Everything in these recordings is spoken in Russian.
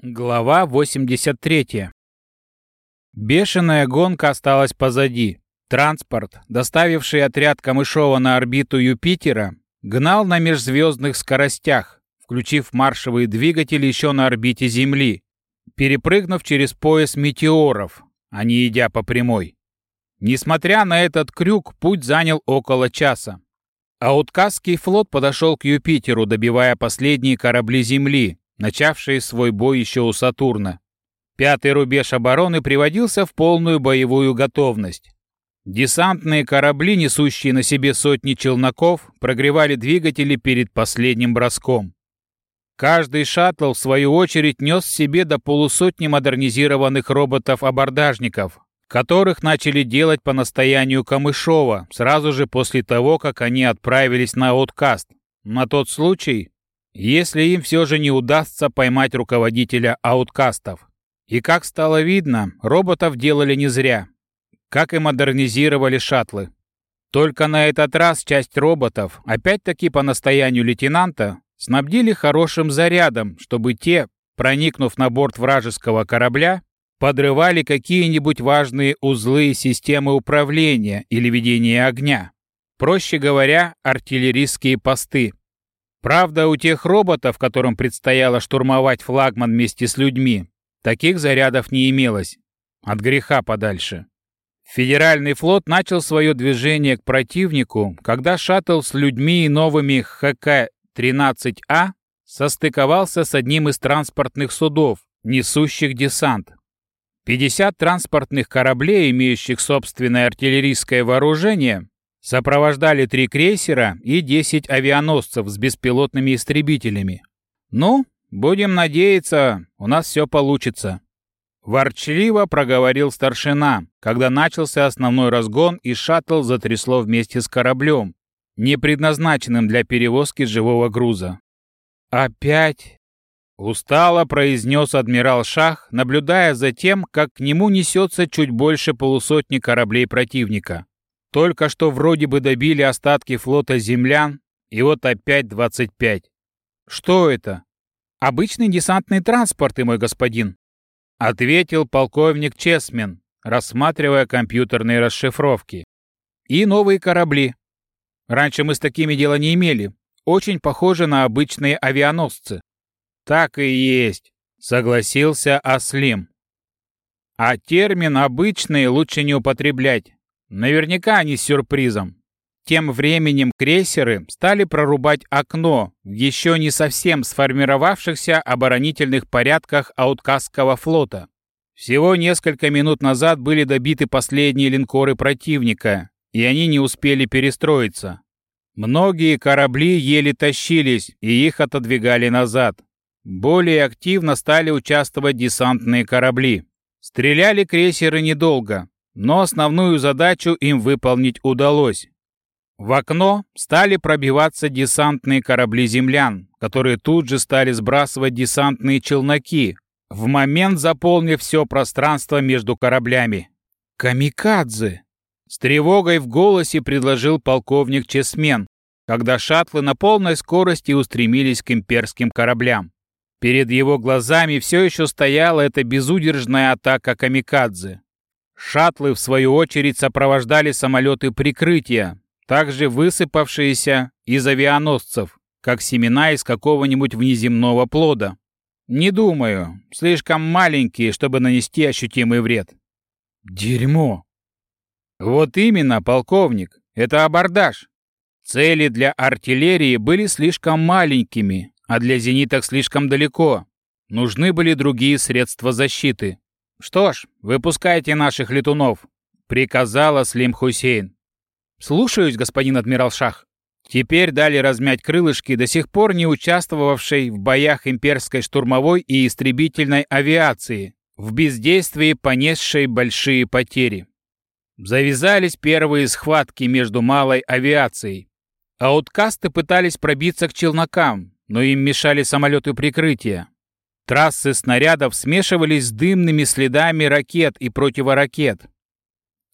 Глава 83. Бешеная гонка осталась позади. Транспорт, доставивший отряд Камышова на орбиту Юпитера, гнал на межзвездных скоростях, включив маршевые двигатели еще на орбите Земли, перепрыгнув через пояс метеоров, а не идя по прямой. Несмотря на этот крюк, путь занял около часа. Ауткасский флот подошел к Юпитеру, добивая последние корабли Земли, начавшие свой бой еще у Сатурна. Пятый рубеж обороны приводился в полную боевую готовность. Десантные корабли, несущие на себе сотни челноков, прогревали двигатели перед последним броском. Каждый шаттл, в свою очередь, нес себе до полусотни модернизированных роботов-абордажников, которых начали делать по настоянию Камышова сразу же после того, как они отправились на откаст, на тот случай, если им все же не удастся поймать руководителя ауткастов. И как стало видно, роботов делали не зря, как и модернизировали шаттлы. Только на этот раз часть роботов, опять-таки по настоянию лейтенанта, снабдили хорошим зарядом, чтобы те, проникнув на борт вражеского корабля, подрывали какие-нибудь важные узлы системы управления или ведения огня. Проще говоря, артиллерийские посты. Правда, у тех роботов, которым предстояло штурмовать флагман вместе с людьми, таких зарядов не имелось. От греха подальше. Федеральный флот начал свое движение к противнику, когда шаттл с людьми и новыми ХК-13А состыковался с одним из транспортных судов, несущих десант. 50 транспортных кораблей, имеющих собственное артиллерийское вооружение, сопровождали три крейсера и 10 авианосцев с беспилотными истребителями. Ну, будем надеяться, у нас все получится. Ворчливо проговорил старшина, когда начался основной разгон и шаттл затрясло вместе с кораблем, не предназначенным для перевозки живого груза. «Опять?» Устало произнес адмирал Шах, наблюдая за тем, как к нему несется чуть больше полусотни кораблей противника. Только что вроде бы добили остатки флота землян, и вот опять 25. Что это? Обычный десантный транспорт, и мой господин. Ответил полковник Чесмен, рассматривая компьютерные расшифровки. И новые корабли. Раньше мы с такими дела не имели. Очень похожи на обычные авианосцы. «Так и есть», — согласился Аслим. «А термин «обычный» лучше не употреблять. Наверняка они с сюрпризом. Тем временем крейсеры стали прорубать окно в еще не совсем сформировавшихся оборонительных порядках Ауткасского флота. Всего несколько минут назад были добиты последние линкоры противника, и они не успели перестроиться. Многие корабли еле тащились, и их отодвигали назад. Более активно стали участвовать десантные корабли. Стреляли крейсеры недолго, но основную задачу им выполнить удалось. В окно стали пробиваться десантные корабли землян, которые тут же стали сбрасывать десантные челноки, в момент заполнив все пространство между кораблями. «Камикадзе!» С тревогой в голосе предложил полковник Чесмен, когда шаттлы на полной скорости устремились к имперским кораблям. Перед его глазами все еще стояла эта безудержная атака камикадзе. Шаттлы, в свою очередь, сопровождали самолеты прикрытия, также высыпавшиеся из авианосцев, как семена из какого-нибудь внеземного плода. Не думаю, слишком маленькие, чтобы нанести ощутимый вред. Дерьмо. Вот именно, полковник, это абордаж. Цели для артиллерии были слишком маленькими, а для зениток слишком далеко. Нужны были другие средства защиты. «Что ж, выпускайте наших летунов», — приказала Слим Хусейн. «Слушаюсь, господин адмирал Шах». Теперь дали размять крылышки до сих пор не участвовавшей в боях имперской штурмовой и истребительной авиации, в бездействии понесшей большие потери. Завязались первые схватки между малой авиацией. Ауткасты пытались пробиться к челнокам, но им мешали самолеты прикрытия. Трассы снарядов смешивались с дымными следами ракет и противоракет.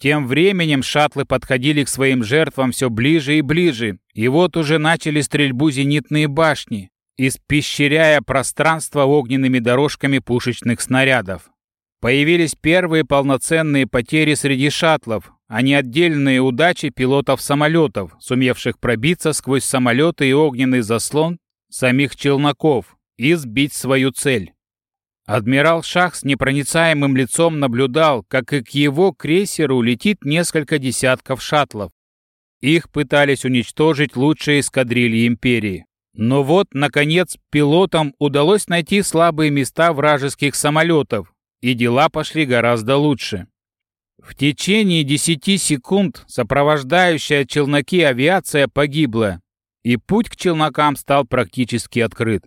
Тем временем шаттлы подходили к своим жертвам все ближе и ближе, и вот уже начали стрельбу зенитные башни, испещряя пространство огненными дорожками пушечных снарядов. Появились первые полноценные потери среди шаттлов, а не отдельные удачи пилотов-самолетов, сумевших пробиться сквозь самолеты и огненный заслон самих челноков и сбить свою цель. Адмирал Шах с непроницаемым лицом наблюдал, как и к его крейсеру летит несколько десятков шаттлов. Их пытались уничтожить лучшие эскадрильи Империи. Но вот, наконец, пилотам удалось найти слабые места вражеских самолетов, и дела пошли гораздо лучше. В течение 10 секунд сопровождающая челноки авиация погибла, и путь к челнокам стал практически открыт.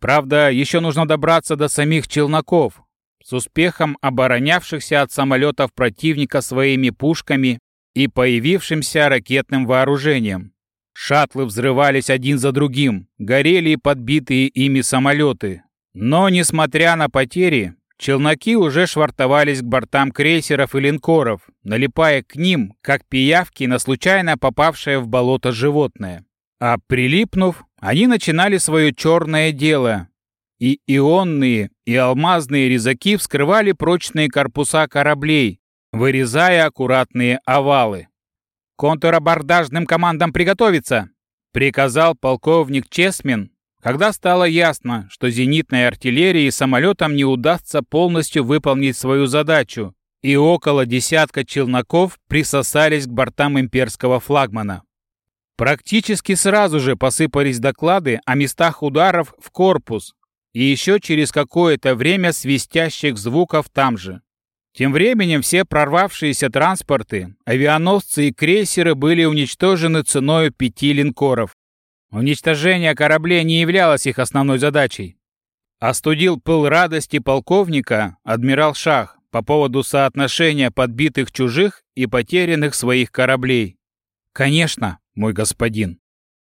Правда, еще нужно добраться до самих челноков, с успехом оборонявшихся от самолетов противника своими пушками и появившимся ракетным вооружением. Шаттлы взрывались один за другим, горели подбитые ими самолеты. Но, несмотря на потери, челноки уже швартовались к бортам крейсеров и линкоров, налипая к ним, как пиявки на случайно попавшее в болото животное. А прилипнув, они начинали свое черное дело, и ионные, и алмазные резаки вскрывали прочные корпуса кораблей, вырезая аккуратные овалы. «Контрабордажным командам приготовиться!» — приказал полковник Чесмин, когда стало ясно, что зенитной артиллерии самолетам не удастся полностью выполнить свою задачу, и около десятка челноков присосались к бортам имперского флагмана. Практически сразу же посыпались доклады о местах ударов в корпус и еще через какое-то время свистящих звуков там же. Тем временем все прорвавшиеся транспорты, авианосцы и крейсеры были уничтожены ценой пяти линкоров. Уничтожение кораблей не являлось их основной задачей. Остудил пыл радости полковника адмирал Шах по поводу соотношения подбитых чужих и потерянных своих кораблей. Конечно, мой господин.